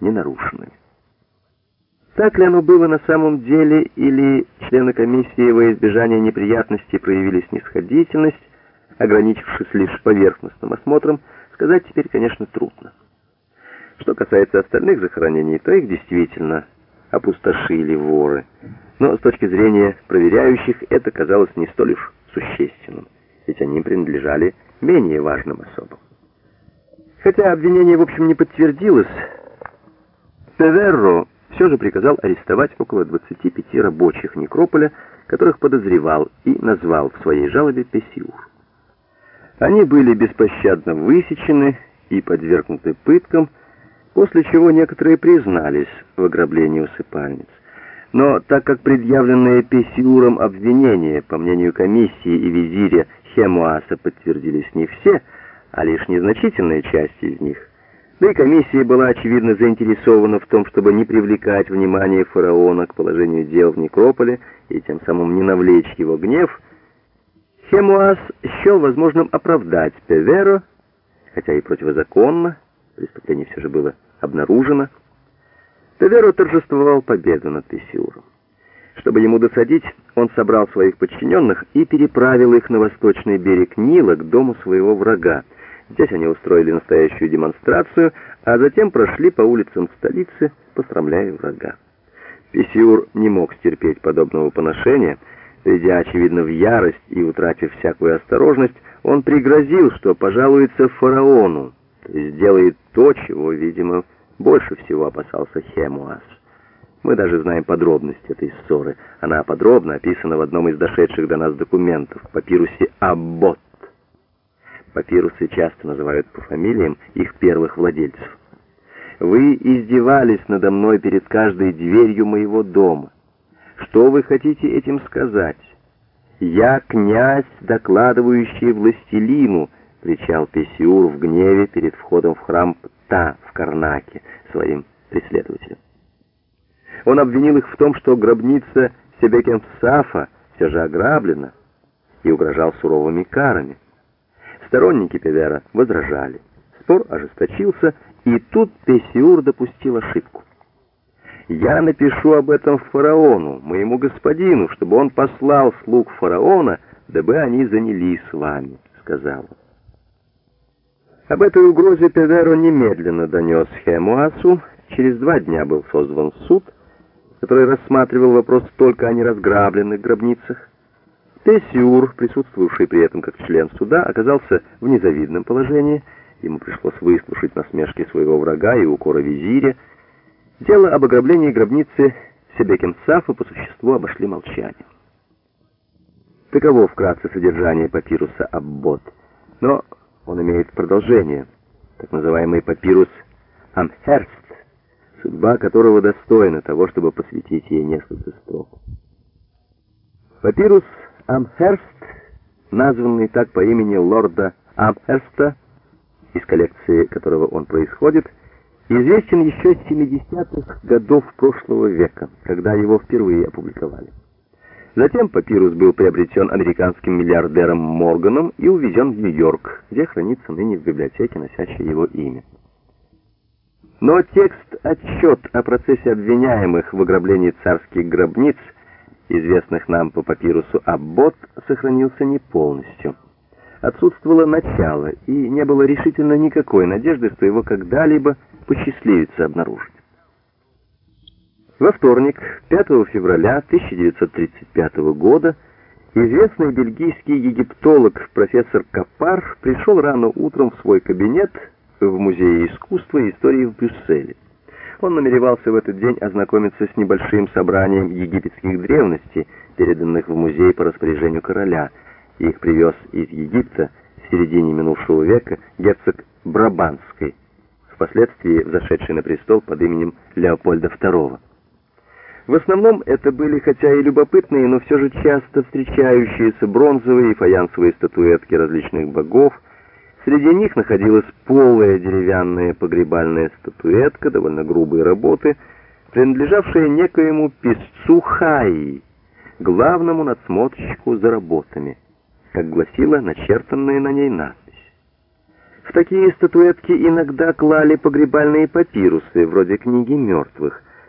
не нарушенными. Так ли оно было на самом деле, или члены комиссии во избежание неприятностей проявили снисходительность, ограничившись лишь поверхностным осмотром, сказать теперь, конечно, трудно. Что касается остальных захоронений, то их действительно опустошили воры. Но с точки зрения проверяющих это казалось не столь уж существенным, ведь они принадлежали менее важным особам. Хотя обвинение, в общем, не подтвердилось, Певерро все же приказал арестовать около 25 рабочих некрополя, которых подозревал и назвал в своей жалобе Песиур. Они были беспощадно высечены и подвергнуты пыткам, после чего некоторые признались в ограблении усыпальниц. Но так как предъявленные Песиуром обвинения, по мнению комиссии и визиря Хемуаса, подтвердились не все, а лишь незначительная часть из них, да и комиссия была очевидно заинтересована в том, чтобы не привлекать внимание фараона к положению дел в некрополе и тем самым не навлечь его гнев, Хемуас счел возможным оправдать Певеро, хотя и противозаконно, преступление все же было обнаружено. Певеро торжествовал победу над Песиуром. Чтобы ему досадить, он собрал своих подчиненных и переправил их на восточный берег Нила к дому своего врага. Здесь они устроили настоящую демонстрацию, а затем прошли по улицам столицы, пострамляя врага. Песиур не мог стерпеть подобного поношения, Придя, очевидно, в ярость и утратив всякую осторожность, он пригрозил, что пожалуется фараону, то есть сделает то, чего, видимо, больше всего опасался Хемуас. Мы даже знаем подробности этой ссоры. Она подробно описана в одном из дошедших до нас документов, папирусе Аббот. Папирусы часто называют по фамилиям их первых владельцев. Вы издевались надо мной перед каждой дверью моего дома. Что вы хотите этим сказать? Я князь, докладывающий властелину, кричал Песиур в гневе перед входом в храм Пта в Карнаке своим преследователям. Он обвинил их в том, что гробница Себекенсафа все же ограблена и угрожал суровыми карами. Сторонники Певера возражали. Спор ожесточился, и тут Песиур допустил ошибку. Я напишу об этом фараону, моему господину, чтобы он послал слуг фараона, дабы они занялись с вами, сказал. Об этой угрозе Певеро немедленно донес Хемуасу. Через два дня был создан суд, который рассматривал вопрос только о неразграбленных гробницах. Тесюр, присутствовавший при этом как член суда, оказался в незавидном положении. Ему пришлось выслушать насмешки своего врага и укоры визиря, Дело об ограблении гробницы Себекенсафа по существу обошли молчанием. Таково вкратце содержание папируса Аббот, но он имеет продолжение, так называемый папирус Амхерст, судьба которого достойна того, чтобы посвятить ей несколько строк. Папирус Амхерст, названный так по имени лорда Амхерста, из коллекции которого он происходит, известен еще с 70-х годов прошлого века, когда его впервые опубликовали. Затем папирус был приобретен американским миллиардером Морганом и увезен в Нью-Йорк, где хранится ныне в библиотеке, носящей его имя. Но текст-отчет о процессе обвиняемых в ограблении царских гробниц, известных нам по папирусу Аббот, сохранился не полностью. Отсутствовало начало, и не было решительно никакой надежды, что его когда-либо посчастливится обнаружить. Во вторник, 5 февраля 1935 года, известный бельгийский египтолог профессор Капар пришел рано утром в свой кабинет в Музее искусства и истории в Брюсселе. Он намеревался в этот день ознакомиться с небольшим собранием египетских древностей, переданных в музей по распоряжению короля. Их привез из Египта в середине минувшего века герцог Брабанской, впоследствии взошедший на престол под именем Леопольда II. В основном это были, хотя и любопытные, но все же часто встречающиеся бронзовые и фаянсовые статуэтки различных богов. Среди них находилась полая деревянная погребальная статуэтка довольно грубой работы, принадлежавшая некоему песцу Хаи, главному надсмотрщику за работами, как гласила начертанная на ней надпись. В такие статуэтки иногда клали погребальные папирусы, вроде книги мертвых.